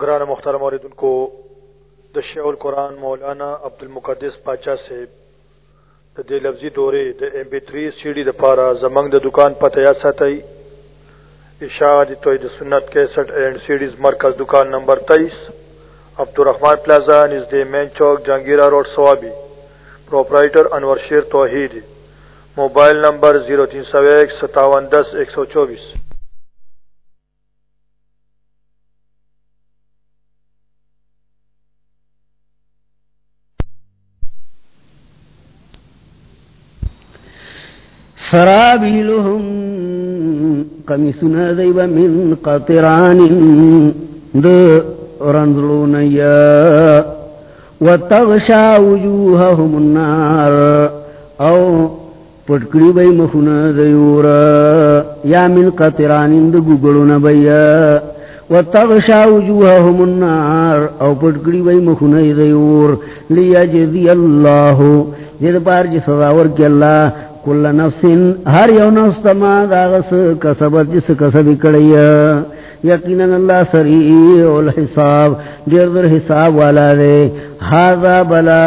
گران مختار موردن کو دشیع القرآن مولانا عبد المقدس پاچا سے دے لفظی دورے د ایم بی تھری سیڈی د پارا زمنگ د دکان پتہ یا ستائی توحید سنت کیسٹ اینڈ سیڈیز مرکز دکان نمبر تیئیس عبدالرحمان پلازا نژد مین چوک، Jahangira road, Swabi proprietor Anwar Sher Tauheed, mobile number zero تین سو ایک، ستاون دس، ایک سو چوبیس۔ سرابيلهم قميسنا ذيب من قطران رنزلون يا وتغشى وجوههم النار او پٹکڑی بئی مخنا دیورا یا من قطران دو گگلون بیا وتغشى وجوههم النار او پٹکڑی بئی مخنا دیور لیا لیجزی اللہ جد پار جی صداور کی اللہ کل نفس ہر یو نفس تما داغس کسبت جس کسبی کڑی یقینا اللہ سریع الحساب، دیر در حساب والا دے۔ حاضا بلا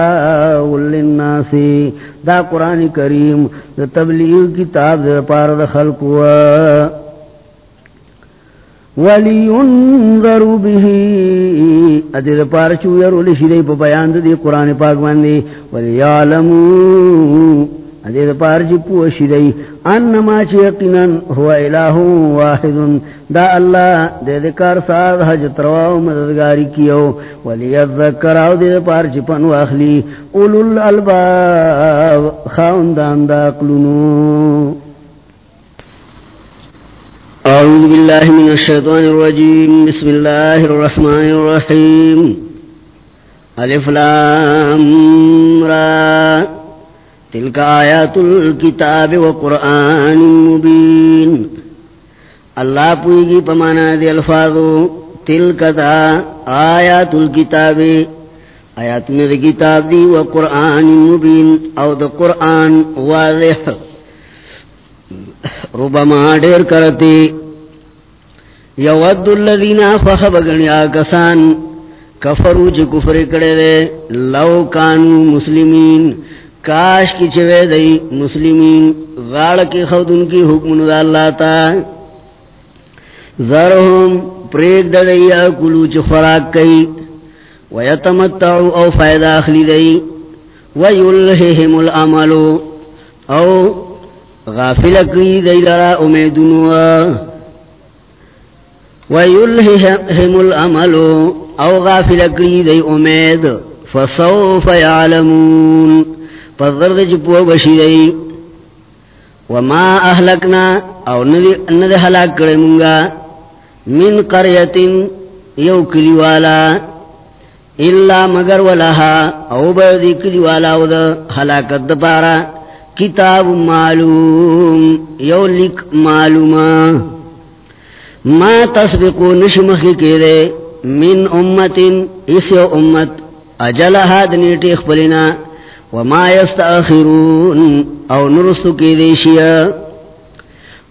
للناسی دا قرآن کریم، دا تبلیغ کتاب دے پار دا خلق وَلِيُنذَرُ بِهِ ادھر پار چویر لشدی پا بیان دی قرآن پاک باندی وَلِيَعْلَمُوا ادے پار جی پوشی دی انما چی یقینن ہوا الہ واحد، دا اللہ دے دے کار ساد حج ترواو مددگاری کیو ولی الذکر آو دے پار جی پنو اخلی اولو الالباب خاندان دا قلنو اعوذ باللہ من الشیطان الرجیم، بسم اللہ الرحمن الرحیم۔ الف لام را۔ تلك آیات الكتاب و قرآن مبین اللہ پوئیگی پمانا دی الفاظو. تلک دا آیات الكتاب. آیات دی کتاب دی و قرآن مبین. او دا قرآن واضح. ربما دیر کرتی. یود الذین فخبگنی آکسان. کفرو چی کفر کردے لو کانو مسلمین. کاش کی چوے دئی مسلمین غاڑ کی خود ان کی حکم دا اللہ تا۔ ذرہم پریگ دا دئی کلو چی خوراک کئی۔ ویتمتعو او فائدہ اخلی دئی۔ ویلہم العملو۔ او غافل کری دئی لرا امیدنو۔ ویلہم العملو۔ او غافل کری دئی امید۔ فصوف یعلمون۔ فضرد جپو بشی دی وما احلکنا او ند حلاک کرے منگا. من قریتن یو کلیوالا. الا مگر ولہا او بردی کلیوالا او دا حلاکت دپارا کتاب معلوم، یو لک معلوما ما تسبقو نشمخی کے دے من امتن، اس یو امت. اجلہا دنیٹی اخبرنا وما يستأخرون او نرسو کی دیشیا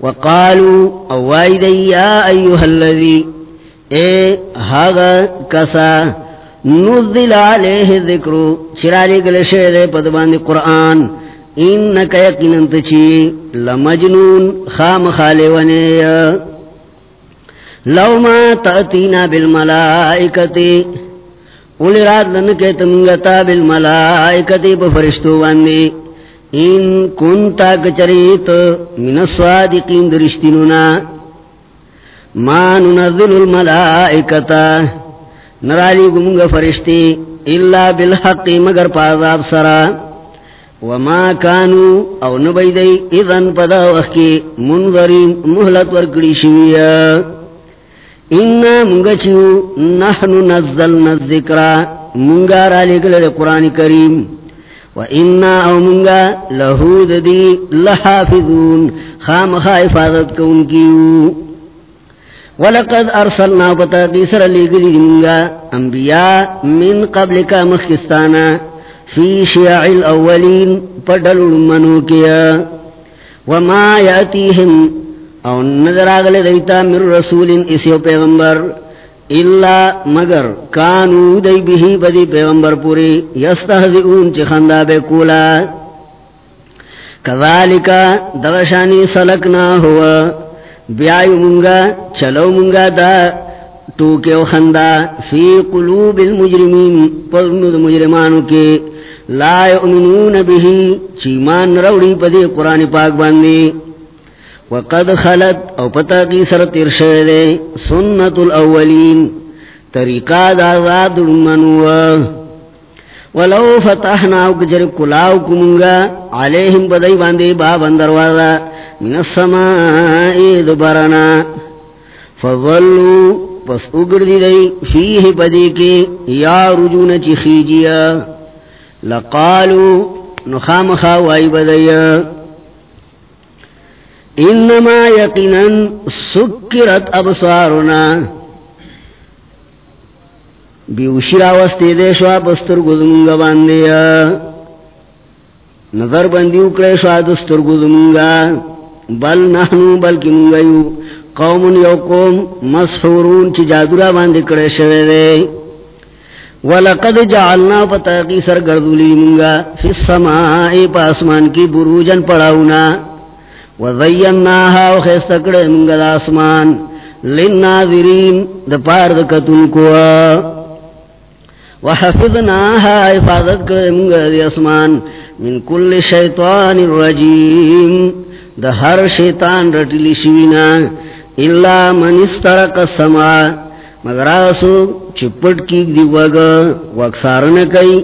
وقالوا او وائدی یا ایوها الذي اے هاغا کسا نزل علیہ ذکرو چرالی گل شہر پدباند قرآن انکا یقینن تچی لمجنون خام خالوانی لو ما تأتینا بالملائکتی اولی رات لنکے تمگتا بالملائکتی پا فرشتو باندی۔ ان کنتا کچریت من الصادقین درشتنونا ما ننزل الملائکتا۔ نرالی گمگا فرشتی اللہ بالحق مگر پازاب سرا۔ وما کانو او نبیدی اذن پدا وخی منظرین محلت ورکڑی شویا۔ انا منگا چیو نحنو نزلنا الذکرہ منگا را لگل قرآن کریم. و انا او منگا لہود دی لحافظون. خام خائفادت کون کیو. ولقد ارسلنا پتا تیسر لگل منگا انبیاء من قبل کا مخستانا فی شیع الاولین پڑل منو کیا. وما یاتیہم او نظر آگل دیتا من رسول اسیو پیغمبر، الا مگر کانو دی بھی بدی پیغمبر پوری یستہزئون چی خندا بے کولا۔ کذالکا دغشانی سلکنا ہوا۔ بیائی منگا، چلو منگا دا ٹوکے و خندا فی قلوب المجرمین پرمد مجرمانو کے لا یؤمنون بھی چیمان روڑی پدی قرآن پاک باندی۔ وقد خلت او پتا کی سر ترشے دے سنت الاولین طریقہ دا ذات منو ولو فتحنا او کجر کلاو کمونگا علیہم بدائی باندے باب اندروازا من السمائی دبرنا فظلو پس اگردی دی فیہ پدی کے یا رجون چی خیجیا لقالو نخام خوائی بدائی انما یقینا سکرت ابصارنا. بیوشرا وستی دے شوا بستر گزمونگا باندیا نظر بندیو کرے شوا دستر گزمونگا بل نحنو بلکی منگیو قوم یو قوم مسحورون چی جادورا باندی کرے شوے دے. ولقد جعلنا پتاقی سرگردولی منگا فی السمائی پاسمان کی بروجن پڑاونا. وزیناها وخیستکڑ منگا دا اسمان لنناظرین دا پار دا کتن کوا وحفظناها حفاظت کر منگا دا اسمان من کل شیطان الرجیم دا ہر شیطان رٹلی شوینا الا من استرق السماع مگر آسو چپٹ کی دی وگا وکسارن کئی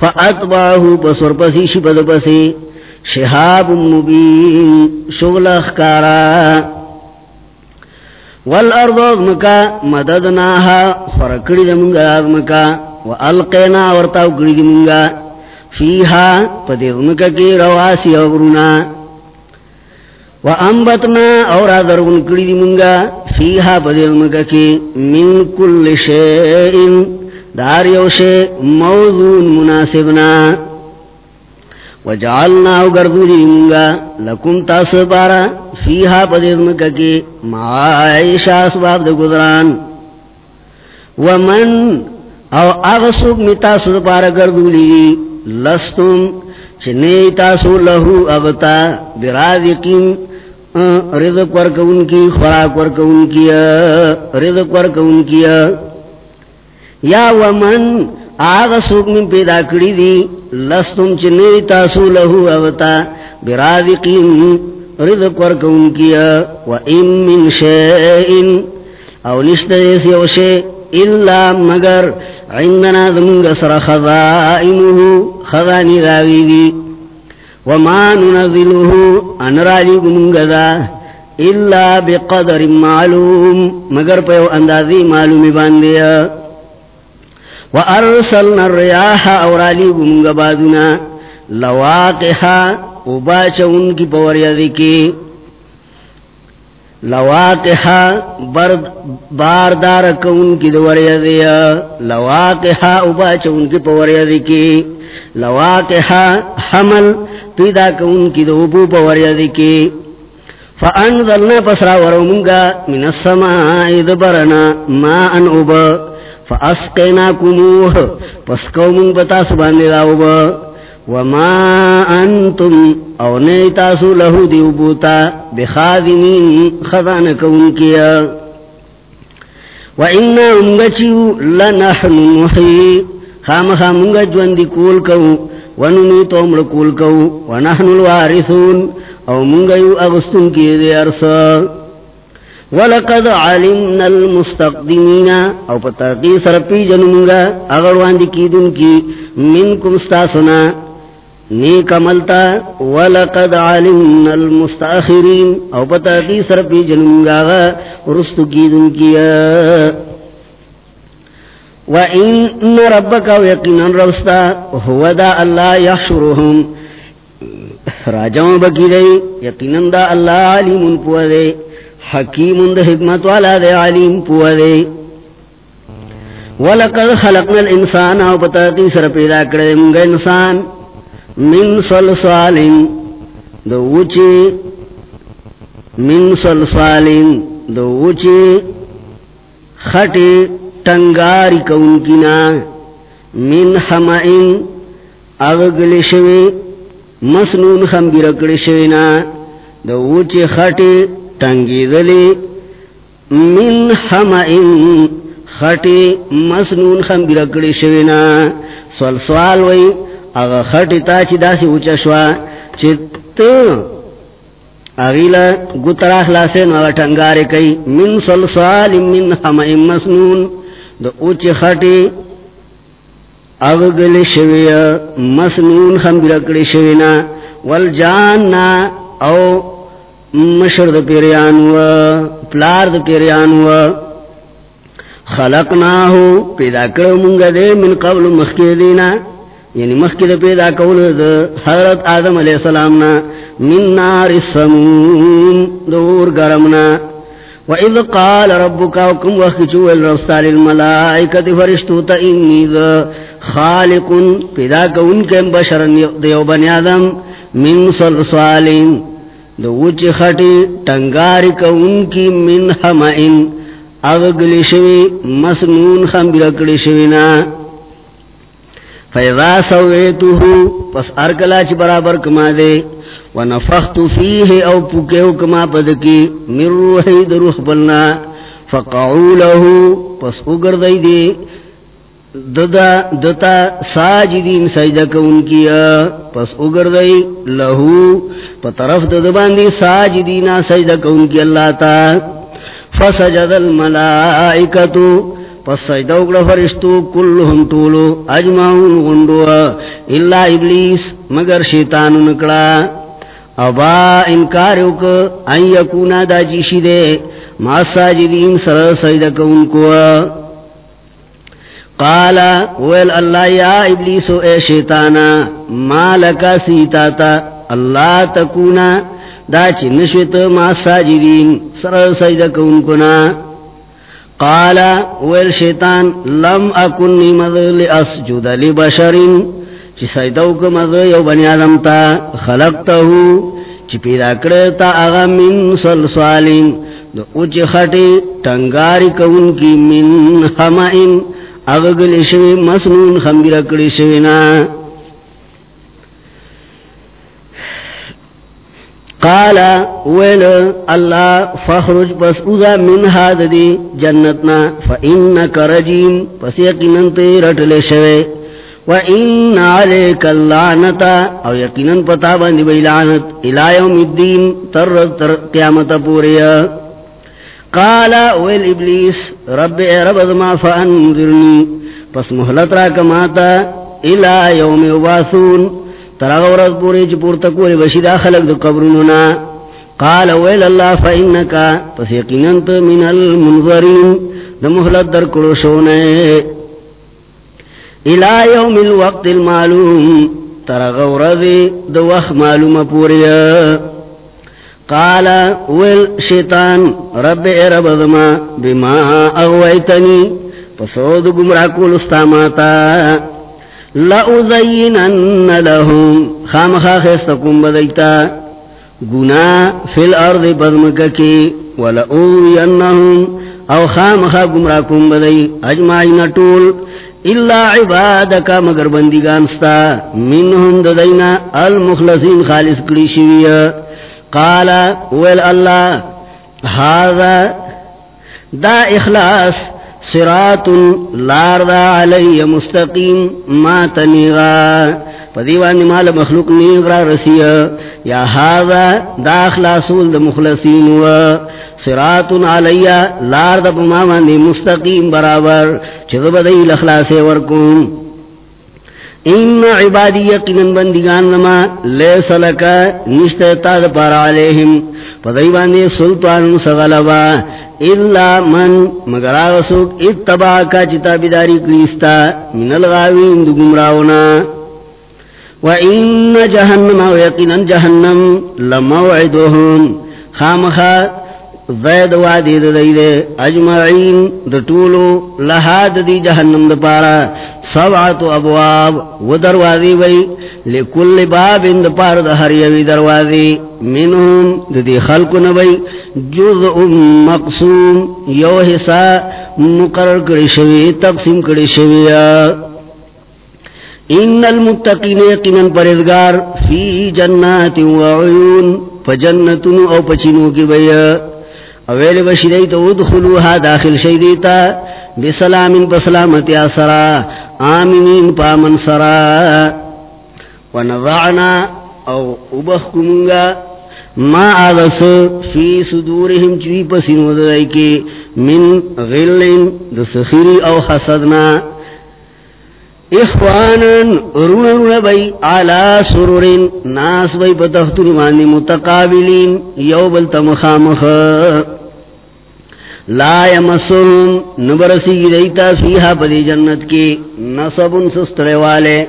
فاتباہو پسور پسی شپد پسی شہاب مبین، شغل اخکارا. والارض اغمکا مددناها خورکڑی دمونگا اغمکا والقینا، ورطاو کڑی دمونگا فیہا، پدی اغمکا کی رواسی اغرونا وانبتنا، اور آدرغن کڑی دمونگا فیہا، پدی اغمکا کی من کل شئین دار یوشے موضون مناسبنا. وجعلنا گردو جنگا لکم تاس پارا فیہا پدیدمکا کی معایشہ اسباب دے گزران ومن او اغسوک می تاسو پارا گردو لی لستم چنی تاسو لہو اغتا برازقین رزق ورکون کی خوراک ورکون کیا رزق ورکون کیا یا ومن آغا سوک من پیدا کری دی، لستم چنی تاسو لہو اوتا برادقین رزق ورکون کیا، و ام من شئین. او نشت دیسی او شئ، الا مگر عندنا دمونگ سر خضائنہو خضانی داوی دی. وما ننزلہو انرالی گمونگ دا، الا بقدر معلوم، مگر پیو اندازی معلومی باندیا. وارسلنا الرياح اورالی گمگ بادنا لواقحا اباچ ان کی پوریا دیکی لواقحا برد باردار کون کی دوریا دیا لواقحا اباچ ان کی پوریا دیکی لواقحا حمل پیدا کون کی دوبو پوریا دیکی فانزلنا پسرا ورمونگا من السماء دبرنا ما ان ابا فاسقینا کموہ پس قومن بتاس باندے داؤبا وما انتم او نیتاسو لہو دیوبوتا بخادمین خضان کون کیا وإنا امگچیو لنحن محی خام خام امگج واندی کول کو ونمی تومر کول کو ونحن الوارثون. او منگیو اغسطن کیے دے ارسا ولقد علمنا المستقدمين. او پتاقی سرپی جنمگا اغروان دی کی دن کی منکم ستاسنا نیک عملتا ولقد علمنا المستاخرین او پتاقی سرپی جنمگا رست کی دن کیا وَإِنَّ رَبَّكَ وَيَقِنًا رَوْسْتَا هُوَ دَا اللَّهِ يَحْشُرُهُمْ راجعوں بکی دے یقیناً دا اللہ علیم پوہ دے حکیم دا حکمت والا دے، علیم پوہ دے۔ وَلَقَدْ خَلَقْنَا الْإِنسَانَ او پتاقی سر پیدا کردے منگا انسان من صلصال، دو اوچی من صلصال، دو اوچی خٹی ٹنگاری کون کنا من حمائن اغگل شوی، مسنون خمگی رکڑ شوینا، دو اوچی خٹی ٹنگی دلی من حمائن خٹی مسنون خمگی رکڑ شوینا۔ سوال سوال وی اغا خٹی تا چی دا سی اوچا شوا، چی تو اغیلا گتر اخلاسین اغا ٹنگاری کئی۔ من صلصال من حمائن مسنون، دو اوچی خٹی اغگل شوی، مسنون خمبرکڑی شوینا۔ والجاننا او مشر د پیریان و مشرد پیریانو پلارد پیریانو خلقناہو پیدا کرو منگا دے، من قبل مخی دینا۔ یعنی مخی دے پیدا کول دے حضرت آدم علیہ السلامنا من نار السمون دور گرمنا و وَإِذْ قَالَ رَبُّكَ وَكُمْ وَخِچُوَ الْرَسْتَى لِلْمَلَائِكَةِ فَرِشْتُوتَ إِنِّي ذَا خَالِقٌ، پیدا کون کے بشر دیو بنی آدم، من صلصالین دو وچ خٹی ٹنگاری کون کی من حمائن. اغگلی شوی مسنون خمبرکڑی شوینا فَإِذَا سَوَيْتُهُ، پس ارکلا چی برابر کما دے ونفخت فیه او پکیو کما پدکی من روحی دروح بلنا. فقعو لہو پس اگر دی دی. ددا دتا ساجدین سجدہ کون کیا، پس اگر دی لہو، پا طرف ددباندی ساجدین سجدہ کون کی اللہ تا۔ فسجد الملائکتو، پس سجدہ اگر فرشتو کلهم طولو اجمعون غندو اللہ ابلیس مگر شیطان نکڑا۔ ابا انکاریو کو ان یکونا دا جیشی دے، ما ساجدین سر سجدہ کون کو قالا ویل اللہ، یا ابلیسو اے شیطانا، ما لکا سیتاتا، اللہ تکونا، دا چی نشویت ما ساجدین، سر سجدہ کون کنا قالا ویل شیطان، لم اکن نیمد لی اسجد لی بشرین چی سجدو کمد یو بنی آدم تا، خلقتہو، چی پیدا کرتا اغا من صلصالین دو اچ خٹی تنگاری کون کی من حمائن اغگل شوی مسنون خمبر کڑی شوینا قالا ویل، اللہ فخرج پس اوزا من حاد دی جنتنا فا انک رجیم، پس یقینن تی رٹل شوی۔ و ان علیک اللعنتا او یقینن پتا باندی بی لعنت الہ یوم الدین، تر تر قیامت پوریا۔ قالا ویل ابلیس، رب اے رب ازما فانذرنی پس محلت را کماتا الہ یوم وباسون تراغ ورد پوری چی پورتا کوری بشیدہ خلق دو قبروننا قال ویل اللہ فإنکا پس یقیننت من المنظرین. دا محلت در کرو شونے الى یوم الوقت المعلوم. تراغ ورد دو وقت معلوم پوری قال ویل شیطان رب اے رب دما بما اغویتنی؟ پسود گمراہ کول استاماتا لَأُزَيِّنَنَّ لَهُمْ، خامخا خیستکم بدیتا. گنا فی الارض بدمککی وَلَأُوِيَنَّهُمْ او خامخا گمراکم بدی، اجمعین طول. اللہ عبادکا مگر بندگانستا منہم ددینا، المخلصین خالص کلی شویا قالا ویل اللہ، هذا دا اخلاص صراط لار دا علی مستقیم ما تنیغا. پدیوانی مال مخلوق نیغرا رسیا، یا هذا دا اخلاصول دا مخلصین و صراط علی لار دا پمامانی مستقیم برابر چذب دی الاخلاص ورکون ان عبادی یقینن بندگان لما لیس لکا نشتتا دا پار علیہم پدیوانی سلطان سغلبا الا من، مگر آغسوک اتبا کا چتا بیداری کریستا، من الغاوین دو گمراونا. و این جہنم و یقینا جہنم لموعدوهم خامخا زید وادی دی دے اجمعین د طولو لحاد دی جہنم د پارا سبعت ابواب و دروازی وی لکل باب د پار د ہر یوی دروازی منہم د دی خلق نبی جزء مقصوم یو حصہ مقرر کری شوی تقسیم کری شوی ان المتقین یقینا پرزگار فی جنات و عیون فجنتن او پچینو کی بیا اویل بشیدیت ادخلوها داخل شیدیتا بسلام بسلامت آسرا آمینین پامن سرا. ونضعنا او ابخکمونگا ما آدس فی صدورهم چوی پسینو دائی کی من غلن دسخیری او حسدنا. اخوانن رون رون بی علا سرورن ناس بی پتختر مانی متقابلین یو بلتا مخامخ. لا یمسون نبرسی دیتا فیہا پدی جنت کی نصب سستر والے.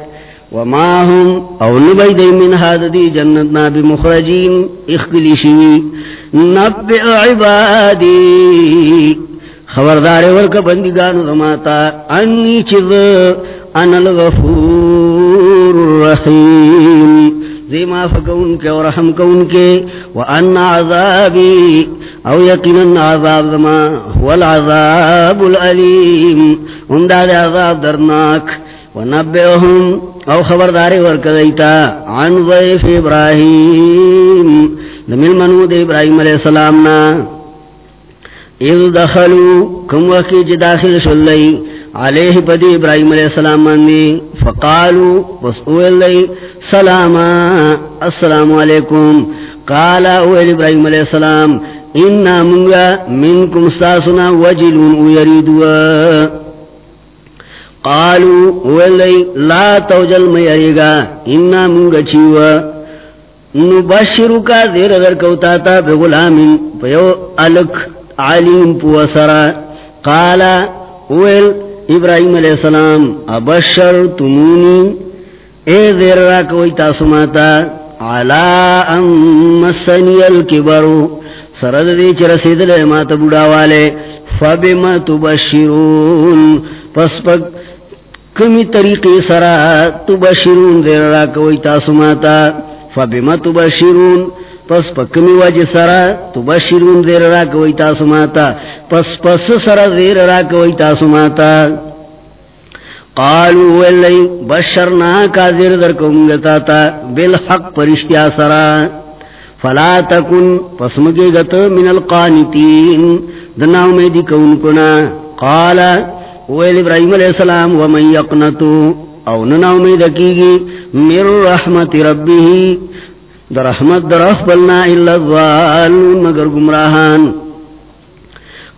وما هم او نبی دی من حاد دی جنتنا بمخرجین اخکلی شوی. نبع عبادی. خبردار ورک بندگانو دماتا انی چیز، انا الغفور الرحیم. زی معاف کون کے اور رحم کون کے وان عذابی او یقینا عذاب دما والعذاب العلیم انداد عذاب درناک ونبئهم او خبرداری ورکدیتا عن ضیف ابراہیم دمیل منود ابراہیم علیہ السلامنا اذ دخلوا کم وقی جی داخل شلی علیہ پدی ابراہیم علیہ السلام مندی فقالوا وسئول لی سلاما، السلام علیکم۔ قالا اویل ابراہیم علیہ السلام، انا منگا منکم ساسنا وجلون ویریدوا قالوا اویل لی لا توجل میریگا انا منگا چیوا۔ نبشرو کا دیر اگر کوتاتا پہ غلامین پیو الک علیم پوسرا قال اویل ابراہیم علیہ السلام، ابشر تمونی، اے دیر را کوئی تاسماتا علا ام مسنی الكبرو سرد دی چرسید لے مات بڑا والے، فبما تبشرون، پس پک کمی طریقی سرا تبشرون دیر را کوئی تاسماتا فبما تبشرون پس پکمی وجہ سرا تبشرون دیر را کوئی تاسو ماتا. پس پس سرا دیر را کوئی تاسو ماتا. قالو ولی بشرنا کا دیر در کونگتا تا بالحق پرشتیا سرا. فلا تکن پس مگی گت من القانتین. دناو میں دی کون کنا. قالا ویل ابراہیم علیہ السلام ومن یقنتو او نناو میں دکیگی من رحمت ربی. در رحمت در اخبلنا الا الظالون مگر گمراہان۔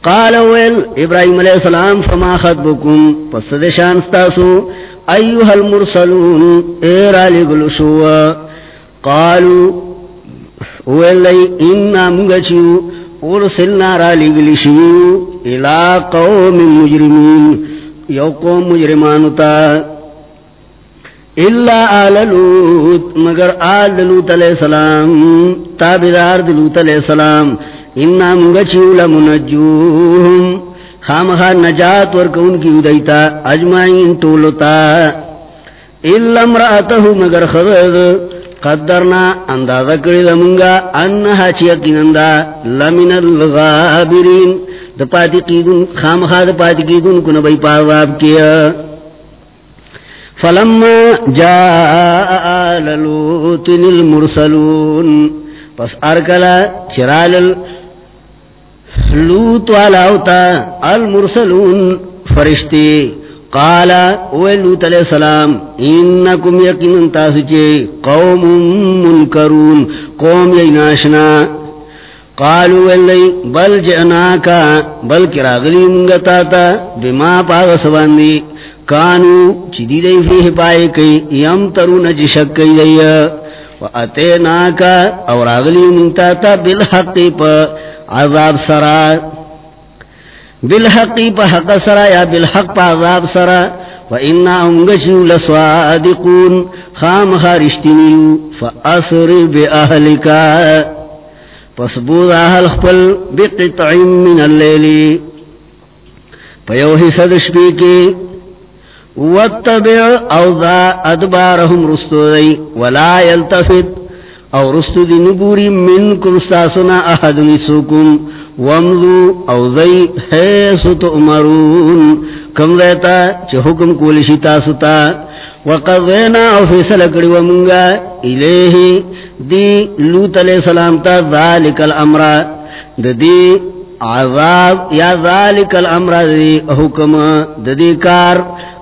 قال ویل، ابراہیم علیہ السلام، فما خطبکم؟ پس دشان ستاسو، ایوہ المرسلون ایرا لگلشو قالو، ویل لی انا مگچو ارسلنا را لگلشو الى قوم مجرمین۔ یو قوم مجرمانو تا۔ اللہ آل لوت مگر آل دلوت علیہ السلام تابدار دلوت علیہ السلام، انا مگچیو لمنجوہم۔ خامخا نجات ورکون کی ادیتا اجمعین طولتا اللہ امرأتہو، مگر خضر، قدرنا اندازہ کری دمونگا انہا چیقینندا لمن الغابرین۔ دا پاتی قیدون، خامخا دا پاتی قیدون کن پاواب کیا۔ فلما جاء آل لوت المرسلون، پس ارکلا چرال لوت والاوتا المرسلون فرشتی قالا، اوے لوت علیہ السلام، انکم یقین تاسچے قوم منکرون، قوم یناشنا قالوا ولی بل جئناکا بل کراغلی منگتاتا بما پاغس باندی کانو چیدی دی فیہ پائے کئی، یم ترو نجی شک کئی دی۔ و اتیناکا اور اغلی منتاتا بالحقی پا عذاب سرا۔ بالحقی پا حق سرا یا بالحق پا عذاب سرا۔ و انا انگشو لسوادقون خام خارشتنیو فا اثر بی اہلکا پس بود اہل خپل بقطع من اللیلی۔ پیوہی صدشپی کی۔ واتبع او ادبارهم رستو دی ولا يلتفت او رستو دی نگوری منکم ستاسنا احد نسوکم ومضو او ذی حیث تؤمرون. کم دیتا چه حکم کولشی تاستا وقضینا او فیصل کری ومنگا الیہی دی لوت علیہ السلام تا ذالک الامر. دی عذاب یا ذالک الامر دی حکم. دی کار.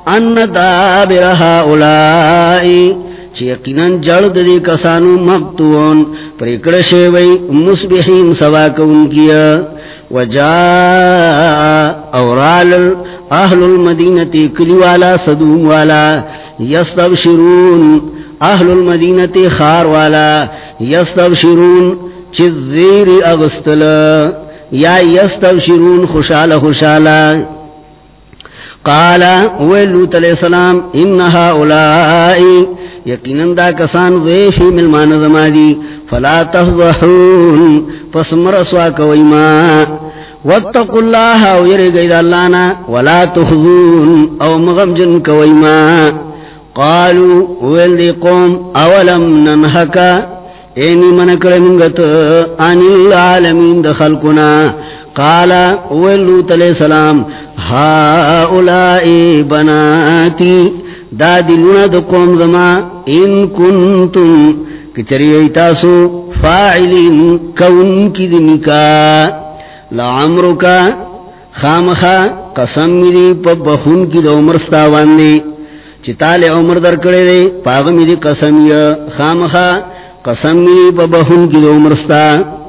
ان دابرها اولائی چی یقیناً جڑد دی کسانو مقتون پریکڑ شیوئی مصبحین سوا کون کیا وجا اورال اہل المدینتی کلی والا صدوم والا یستبشرون اہل المدینتی خار والا یستبشرون چی زیر اغسطل یا یستبشرون خوشال خوشالا قال ولوت علیہ السلام انها اولائی یقیناً دا کسان ضیفی ملمان زمادی فلا تفضحون پس مرسوا کوئی ما. واتقوا اللہ او یرگید اللہنا ولا تخذون او مغمجن کوئی ما. قالوا ولدی قوم، اولم ننحکا اینی من کرمنگت آنی العالمین دخلقنا قال ولوت علیہ السلام ہا اولائی بناتی، دا دلونا دا قوم زما، ان کنتم کچری ایتاسو فاعلین کون کی دنکا لعمرو کا خامخا قسم میری پا بخون کی دا عمر ستاواندی چتال عمر در کرے دے پاغ میری قسم یا خامخا قسم میری پا بخون کی دا عمر ستاواندی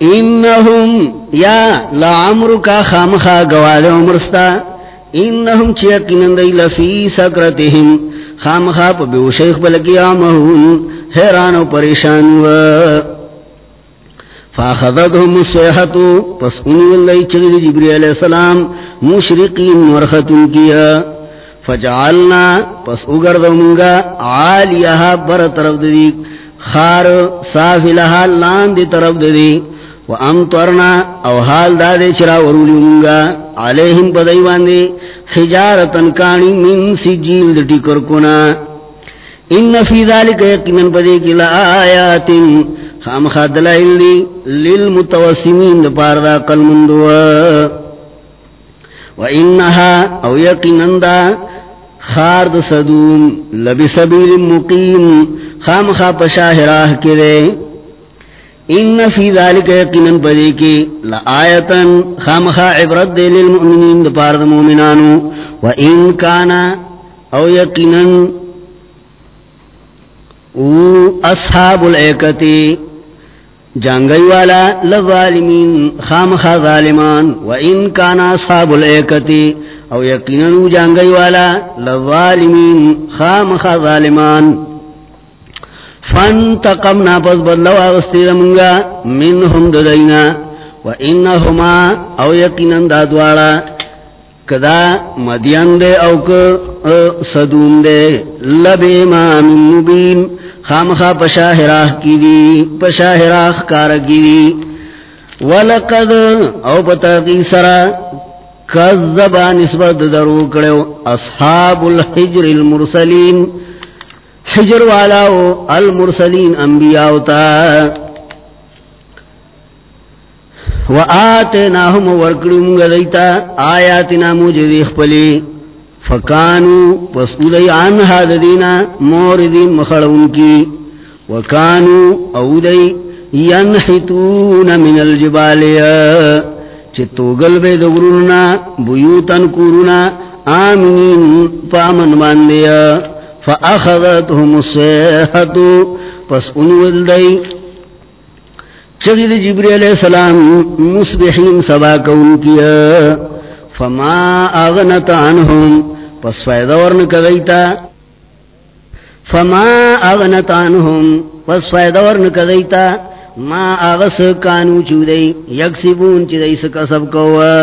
انہم، یا لعمرو کا خامخا گواد عمرستا انہم چیقنن دی لفی سکرتہم۔ خامخا پا بیو شیخ بلکی آمہون حیران و پریشان و۔ فاخذتهم السیحتو پس انہی واللہی چگل جبری علیہ السلام مشرقین ورختن کیا۔ فجعلنا، پس اگردو منگا، عالیہا بر طرف دی خار صافلہا لان دی طرف دی وامطرنا او حال دادے چرا ورولی منگا، علیہم بدیوان دے حجارتن کانی من سجیل دٹی کرکونا ان فی ذالک یقینن پدے کی لآیات خام خاد دی، للمتوسمین دپار دا قلمندوا و انہا، او یقینن دا خارد صدوم، لبی سبیل مقیم خام خا پشاہ راہ کرے ان فی ذالک یقیناً پدی کی لآیتن خامخا عبرت دے للمؤمنین دپارد مومنانو و ان کانا، او یقیناً، او اصحاب العیکتی جانگئی والا لظالمین، خامخا ظالمان و ان کانا اصحاب العیکتی او یقیناً او جانگئی والا لظالمین، خامخا ظالمان. فانتقمنا، پس بدلو آغستی دمونگا منهم ددینا و انہما او یقینا دادوارا کدا مدین دے او که صدون دے۔ لبے ما من مبین، خامخا پشاہراہ کی دی پشاہراہ کار کی دی۔ ولقد، او پتاقی سرا کذبا نسبت درو کڑو اصحاب الحجر المرسلین۔ حجر والاو المرسلین انبیاء تا۔ و آتناهم ورکڑی منگا دیتا، آیاتنا موجدی خپلی فکانو پس پسودی عنها دینا موردین مخڑون کی. وکانو او دی ینحتون من الجبالیا چتو گلبے دورنا، بیوتن کورنا آمینین پامن باندیا. فاخذتهم الصيحه پس انول دی چگید جبری علیہ السلام مصبحین سبا کون کیا۔ فما اغنت عنهم پس فائدہ ورن کدیتا فما اغنت عنهم پس فائدہ ورن کدیتا ما اغس کانو چودئی، یکسبون چدئی سکسب کوا۔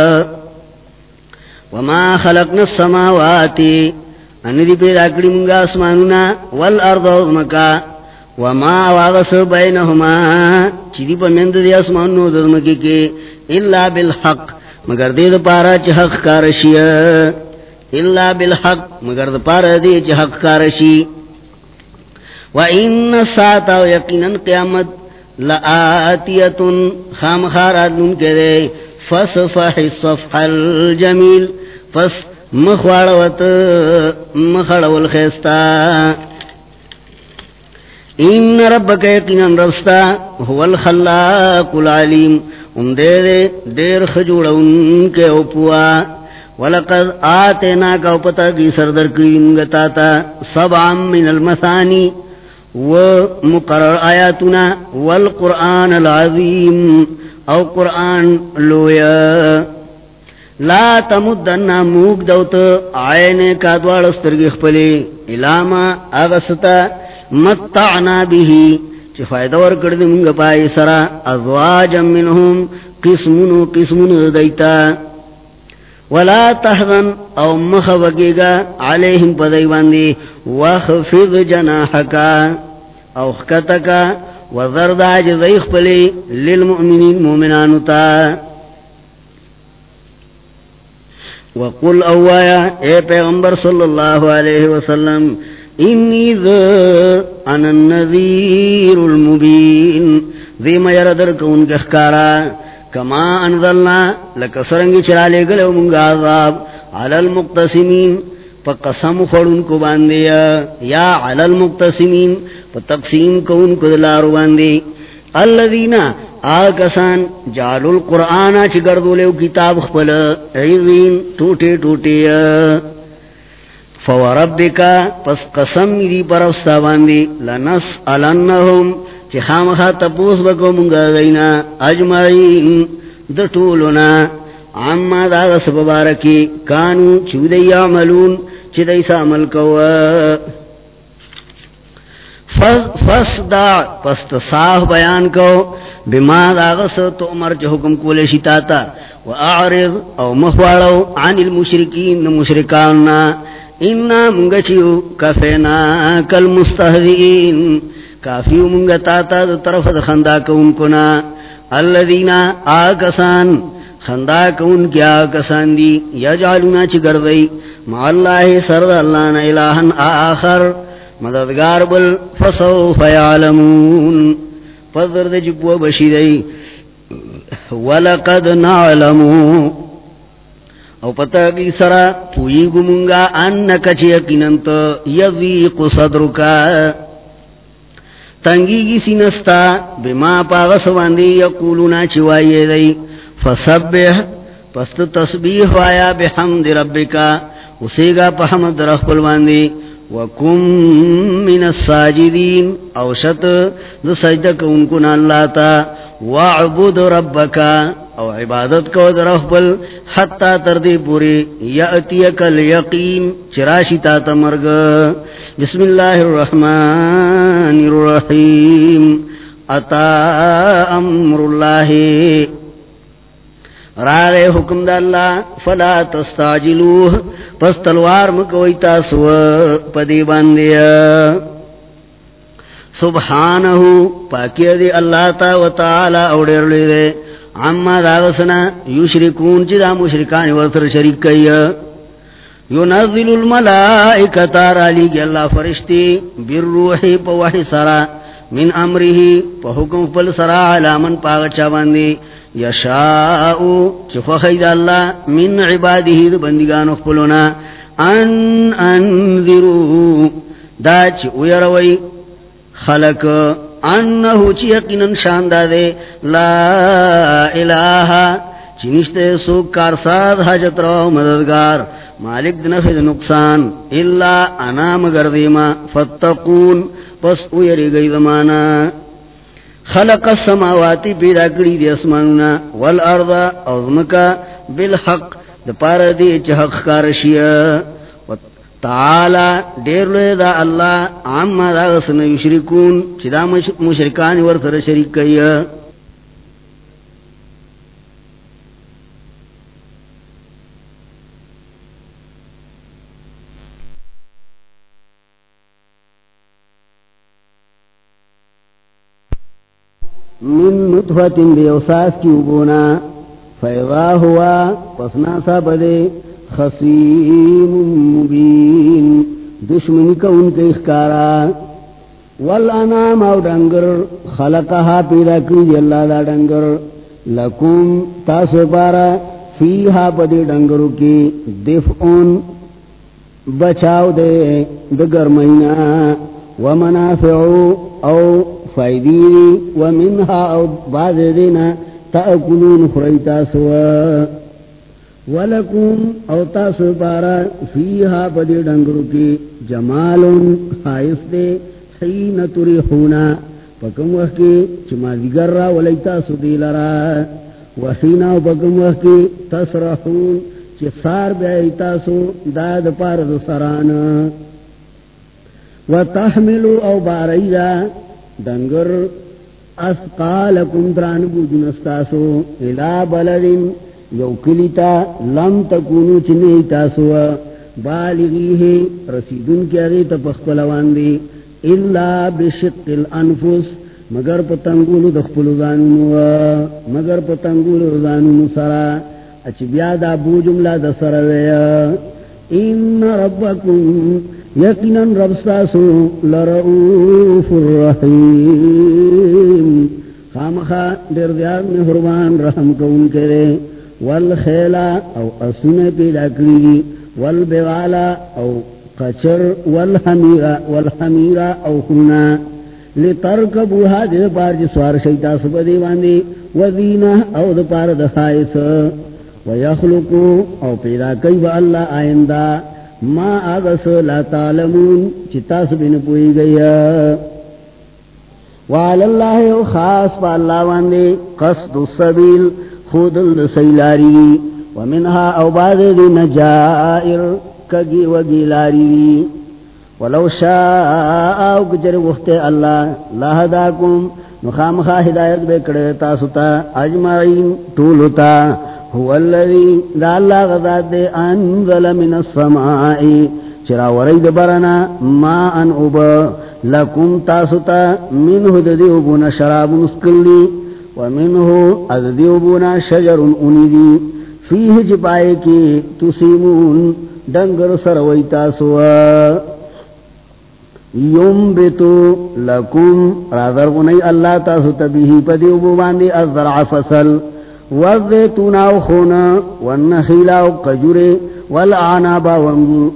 وما خلقنا السماوات ان دی پیدا کری منگا اسمانونا والارض مکا وما واغس بینهما چیدی پا مند دی اسمان نو دزمکی کی الا بالحق، مگر دید پارا چی حق کارشی الا بالحق، مگر دید پارا دی چی حق کارشی۔ و این ساتا و یقینا قیامت لآتیتن خام خارات نون کے دے۔ فصفح الصفح الجمیل فس مخواروت مخوارو الخیستا ان ربک یقینا ربستا، هو الخلاق العلیم ام دے دے دیر خجوڑ ان کے اوپوا ولقد آتینا کا پتا کی سردر کریم گتاتا سبعا من المثانی. ومقرر آیاتنا. والقرآن العظیم. او قرآن لویا. لا تمدن موگ دوت. آئین کا دوار استرگی خپلی. الاما اغسطا متعنا به. چه فائدہ ور کردی منگا پای سرا ازواجا منهم، قسمون قسمون دیتا. ولا تحزن او مخوگیگا علیہم پدائی باندی. وخفض جناحکا. او خکتکا. وذرد عجزیخ پلی للمؤمنین مومنانتا وقل اوایا، اے پیغمبر صلی اللہ علیہ وسلم انی ذا انا النذیر المبین ذی میردر کون کخکارا کما انزلنا لکسرنگی چرالے گلو منگا عذاب. علی المقتسمین پا قسم خورن کو باندیا یا علی المقتسمین پا تقسیم کون کو دلارو باندی الذین آکسان جالو القرآن چگردو لیو کتاب خپل عیزین ٹوٹے ٹوٹے فوربکا پس قسم دی پر پرفستا باندی لنس علنہم چی خامخا تپوس بکو منگا غینا اجمعین دٹولنا عما داغ سببارکی کانو چودی عملون، چی دیسا عمل کوا. فصدا پست صاف بیان کو، بما داغس تو عمر چی حکم کولے شتاتا و اعرض او مخوارو عن المشرکین، مشرکاننا. انا منگا چیو کفینا کل مستحضین کافیو منگا تاتا دا طرف دا خندا کون کنا اللذین آکسان خندا کون کیا آکسان دی یجعلونا چی گردئی. مع اللہ سرد اللہ نا الہن آخر. مددگار بل فصوف یعلمون. فضر دا جبو بشیدئی. ولقد نعلمون. او پتہ کی سرا پوئی گمنگا انکا چی یقیننت یضیق صدرکا تنگی کی سینستا بما پاغس واندی یقولونا چوائی دی. فسبح پست تسبیح وایا بحمد ربکا اسے گا پحمد رخبل واندی وکم من الساجدین. او شت دو سجدہ کونکنا اللہ وعبد ربکا او عبادت کو درف بل حتی تردی پوری، یأتیک الیقین، چراشی تا تمرگ بسم اللہ الرحمن الرحیم. اتا امر اللہ. رارے حکم دا اللہ، فلا تستاجلوہ پس تلوار مکوئی تاسو پدی باندیا سبحانہو پاکی دی اللہ تا و تعالی اوڑیر لی دے. عما داغسنا یشرکون چی دا مشرکان ورثر شریک کئی. ینزل الملائکتا رالی گی اللہ فرشتی بر روحی پا وحی سرا من امرہی پا حکم پل سرا علامن پاگچا باندی. یشاؤ چی فخید اللہ من عبادی دا بندگان اخپلونا ان انذرو دا چی اویروی خلق انہو چی یقیناً شاندہ دے۔ لا الہ چنشتے سوک کارساد حجت رو مددگار۔ مالک دنفع نقصان۔ اللہ انا مگر دیما۔ فتقون پس اویری گئی دمانا خلق السماواتی پیدا کری دی اسمانونا۔ والارض اوزمکا بالحق۔ دپار دی چحق کارشیہ تعالی دیر لے دا اللہ عما دا غسن یشرکون چی دا مشرکان ورطر شریک کئی من نطفت دیوساس کی ابونا فیضا ہوا پسنا سا بدے خصیم مبین. دشمنی کا ان کے اخکارا. والانام او ڈنگر. خلقها پیدا کری اللہ دا ڈنگر. لکم تاسو پارا فیہا پدی ڈنگرو کی دفعون. بچاو دے دگر مہینہ. ومنافعو او فائدی ومنها او بعض دینا تأکلون خریتا سوا. ولکم او تاسو پارا فیہا پدی ڈنگرو کی جمالون حائف دے حین تریحونا پکم وقتی چما دیگر را ولیتا سدی لرا وحینا پکم وقتی تسرحون، چی سار بیتا سو داد پارد سران۔ وتحملو او باریدا دنگر اسقالکم دران بودن استاسو الى بلدن یو کلیتا لم تکونو چنیتا سو بالغیه رسیدن کی اغیتا پخپلوان دی الا بشق الانفس مگر پتنگولو دخپلو زانونو مگر پتنگولو زانونو سرا اچ بیا دا بو جملہ دا سر ویا ان ربکم یقینا رب ساسو لرؤوف الرحیم خامخا در دیاد محربان رحم کون کرے والخیلا او اسن پیدا کری والبغالا او قچر والحمیرا والحمیرا او خنا لترکبوها دے پار جسوار شیطا سب دیواندی وزینہ او دپار دخائص ویخلقو او پیدا کئی با اللہ آئندہ ما آغس لا تعلمون چتاس بن پوئی گیا وعلاللہ او خاص پا اللہ واندے قصد السبیل. خود السیلاری ومنها او بعض دی نجائر کگی وگی لاری ولو شاء او کجر وقت اللہ، لہداکم. نخامخا ہدایت بے کڑے تاستا اجمعین طولتا هو الذي دا الله غذات دے، انزل من السماء چرا ورید برنا ما ان اب لکم تاستا منه ددی ابونا شراب مسکلی. ومنه اددی ابونا شجر انیدی فیه جپائے کی تسیمون، دنگر سروی تاسوا. یم بتو لکم رادر غنی اللہ تاسو تبیہی پدی ابو باندی الزرع فصل والزيتون او خونا والنخيل او قجر والعناب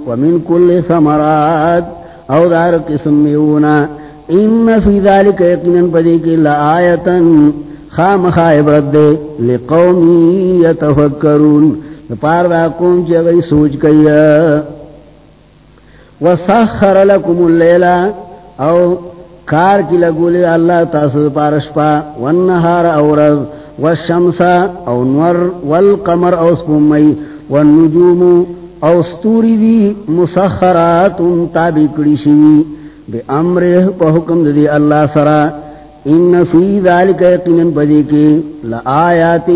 ومن كل ثمرات، او دار قسم يونا ان في ذلك يقينا بديك لآية خام خائب رد لقوم يتفكرون پار دا قوم چی غی سوچ کیا وسخر لكم الليل، او کار کی لگولی اللہ تاسو پارشپا والنهار او والشمس او نور، والقمر او سپومی والنجوم، او ستوری دی مسخرات تابی کڑی شوی. بے امرہ پا حکم دی اللہ سرا. ان فی ذالک یقینن بدی کے لآیات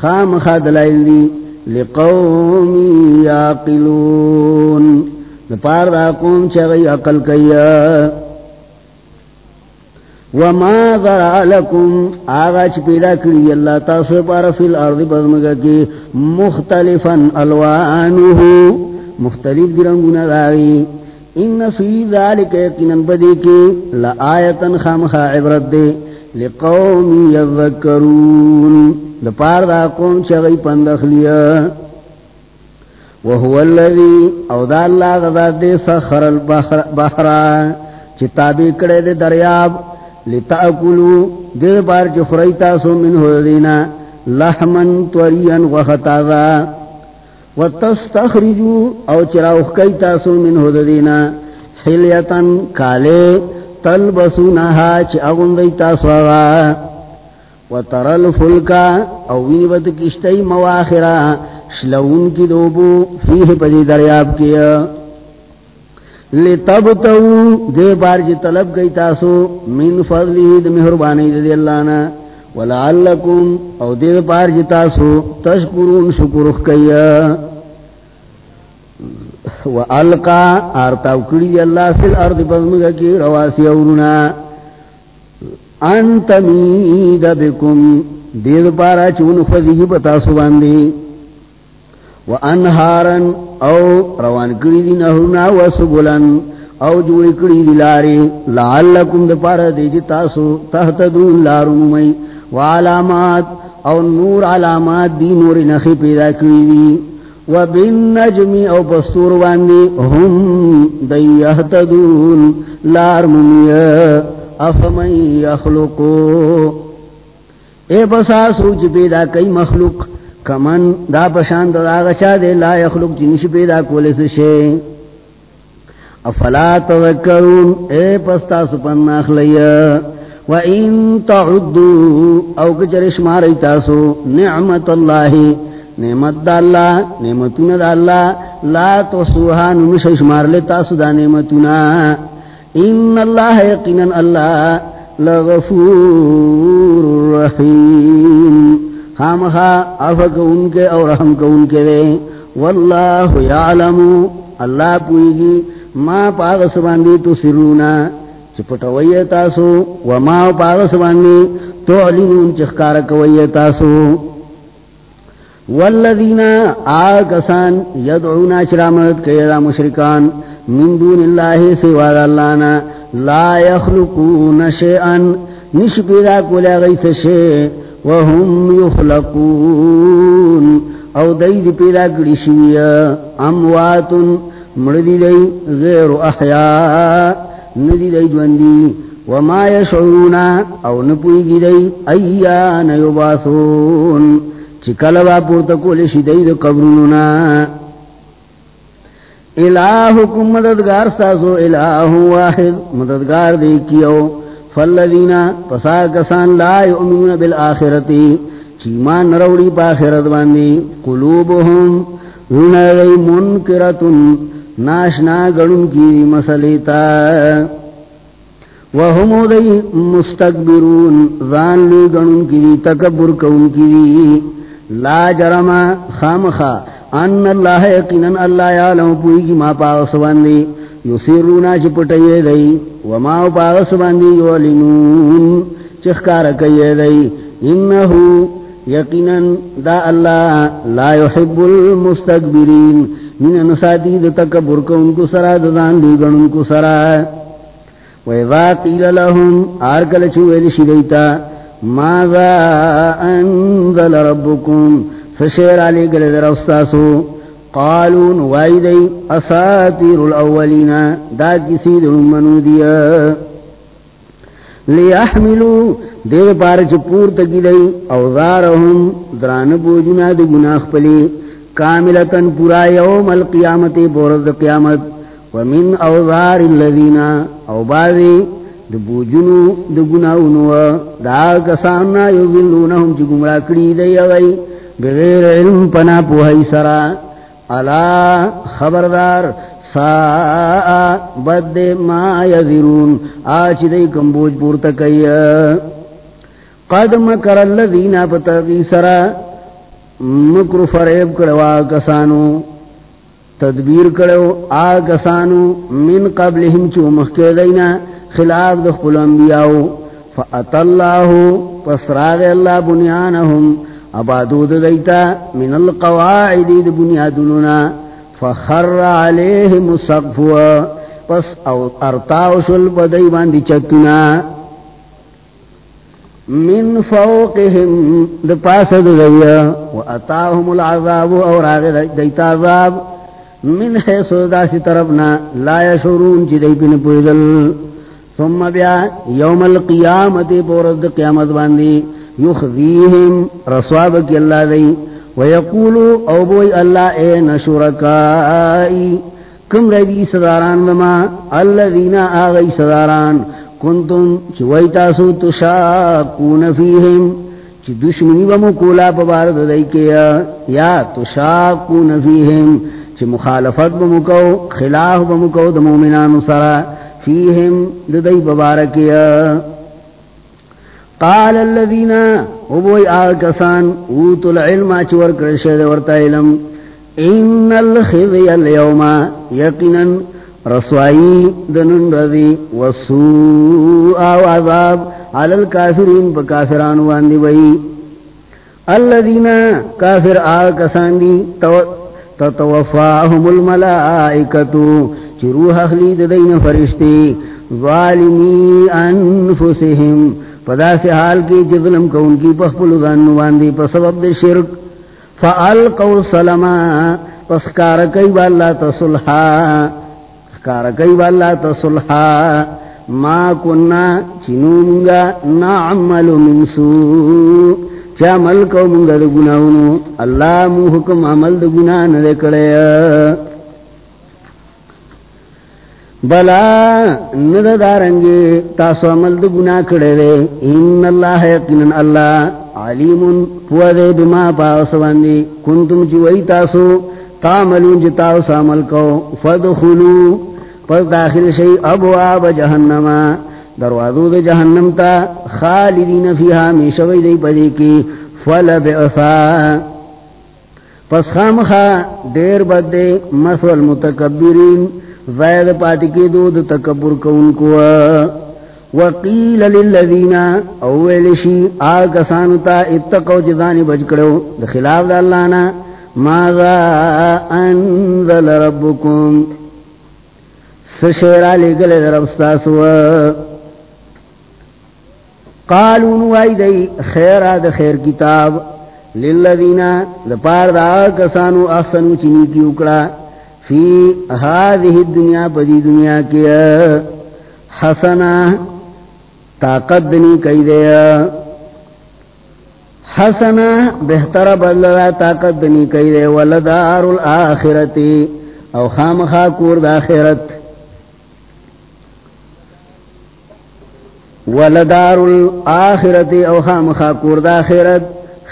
خام خاد دی لقوم یاقلون لپار دا قوم چگئی اقل کیا وما ذرا لكم آغاچ پیدا کری اللہ تاسو پار فی الارض بزمگا کی مختلفا الوانه مختلف درنگونا داری ان فی ذالک یقینن بدی کی لآیتا خامخا عبرت دے لقوم یذکرون لپار دا قوم چغی پندخ لیا وهو الذي او دا اللہ غذات دے سخر البحر چتابی کڑے دے دریاب لتاکلو دے بار جو خریتا سو من ہو دینا لحمن طورین وخطازا وتستخرجو او چراوخ کیتا سو من ہو دینا حلیتن کالے تلبسونها چی اغن دیتا سوغا وترل فلکا او وینبت کشتی مواخرا شلون کی دوبو فیہ پدی دریاب کیا. لتبتو دے بار جی طلب گئی تاسو من فضلی دے مہربانی دے اللہ نا. ولعلکم او دے بار جی تاسو تشکرون شکرخ کیا وعلقا آرتاو کری اللہ فی الارض پزمگا کی رواسی اورونا. ان تمید بکم. دید پارا چون خزی بتاسو باندی. و انہارن او روان کری دی نهرنا و سبولن او جوڑی کری دی لاری. لعلکم دی پارا دی جی تاسو تحت دون لارو مئی. او نور علامات دی نور نخی پیدا کری دی. و بن نجمی او پستور باندی هم دی احتدون لار ممی افمن یخلقو اے بسا سوچ پیدا کئی مخلوق، کمن دا پشان دا غچا دے لا یخلق جنش پیدا کولی سشے. افلا تذکرون، اے پستا سپن ناخلی و این تعدو او کچرش ماری تاسو نعمت اللہ نعمت دا اللہ نعمتون دا اللہ لا توسوها نمشش مار لی تاسو دا نعمتونا. ان اللہ یقینا اللہ لغفور رحیم خامخا عفق ان کے اور رحم کو ان کے دے واللہ یعلم. اللہ پوئیگی، ما پاغس باندی تو سرونا. چپٹوئی تاسو، وما پاغس باندی تو علمون چخکارکوئی تاسو. والذین آکسان یدعونا چرامت کیدا مشرکان من دون اللہ سواد اللہنا لا یخلقون شیئن نشپیدا کولا غیث شیء وهم یخلقون۔ او دید پیدا کری شویا اموات مردی دی غیر احیاء ندی دی جوندی وما یشعرونا او نپویگی دی ایان یباسون چکلوا پورتا کولی شدید قبروننا الہکم مددگار ساسو الہ واحد مددگار دیکھیو. فالذین، پسا کسان لا یؤمنون بالآخرتی چیمان نروڑی پا آخرت باندی. قلوبهم رنگی منکرتن، ناشنا گڑن کی مسلیتا. وهم دی مستقبرون ذان لی گڑن کی، تکبر کون کی. لا جرما خامخا ان اللہ یقینن اللہ یعلم پوئی کی ما پاغس باندی یسیرونا چی پٹئی دی. وما پاغس باندی یولنون چخکار کئی دی. انہو یقینن دا اللہ لا يحب المستقبرین من نساتی دا تکبر کو ان کو سرا دا دان دیگن ان کو سرا. وَإِذَا قِيلَ لَهُمْ آرکل چوئل شدیتا ماذا انزل ربكم؟ فشیر علی گلے در استاسو قالون وائدی اساتیر الاولین دا کسی در منو دیا لیحملو دیر پارچ پور تکی دی. اوزارهم دران بوجنا دی گناخ پلی کاملتن پورا یوم القیامت بورد قیامت. ومن اوزار اللذین او بازی د بوجنو د گناونو دا کسانا یذلونهم چې گمراه کړی دی اوی بغیر علم پنا پوهی سرا الا خبردار سا بد ما یذرون. اچ دی کمبوج پورته کوي قد مکر الذین بتغی سرا مکر فریب کړوا کسانو. تدبیر کړو آ کسانو. من قبلهم چې مخکې دینا خلاف دخل انبیاء فأت اللہ پسراغ اللہ بنیانهم ابادود دیتا من القواعد دی بنیادلنا فخر علیہم السقفوا پس او ارتاو شل بدئی باندی چتنا من فوقهم د پاس دیا. واتاهم العذاب اور آغی دیتا عذاب. من حیث دا سی طرفنا، لا یشورون چی دی پن پویدل ثم بیا یوم القیامت پورد قیامت باندی یخذیہم رسواب کی اللہ دی. ویقولو، او بوئی اللہ، اے نشرکائی، کم ردی صداران دما الذین آغی صداران، کنتم چوئی تاسو تشاکون فیہم. چی دشمنی بمکولا پبارد دی کیا، یا تشاکون فیہم. چی مخالفت بمکو خلاف بمکو دمومنان سرا. فیہم ددئی ببارکیا قال الذین ابوئی آکسان اوتو العلم چور کرشد ورطا علم. ان الخضی اليوم یقنا رسوائی دنن رضی وسوء و عذاب علل کافرین پا کافران واندی وئی. الذین کافر آکسان دی تتوفاهم الملائکتو چی روح اخلید دین فرشتی ظالمی انفسهم. پدا سے حال کی جظلم کو ان کی پخپل ذانو واندی پا سبب دی شرک. فالقو سلما پس کارکی والا تصلحا کارکی والا تصلحا ما کننا چنونگا نعمل من سوء. چا عمل کو منگا دا گناونو اللہ مو حکم عمل دا گناہ ندے بلا ند دارنگے تاسو عمل دا گناہ کڑے دے۔ ان اللہ یقنن اللہ علیم پوہ دے بما پاس باندی۔ کنتم جی چوئی تاسو تاملون جتاو جی سامل کو۔ فدخلو، پس داخل شئی ابواب جہنما دروازو دا جہنم تا خالدین فیہا میشوی دی پدی کی۔ فلب اصا پس خامخا دیر بد دے مسو المتکبرین۔ زید پاتی کی دو دا تکبر کونکو وقیل للذین اولیشی آکسانتا اتقو جزانی بجکڑو دا خلاف دا اللہ نا، ماذا انزل ربکم؟ سشیرہ لے گلے در افستاسو قالون وائی دی خیر آد خیر کتاب. للذین لپار دا کسانو احسنو چنی کی اکڑا. فی هذه الدنیا پدی دنیا کی حسنا طاقت دنی کئی دے حسنا بہتر بدلا طاقت دنی کئی دے ولدار الاخرتی او خام خا کور دا آخرت ولدار الاخرت او خام خاکور دا خیرت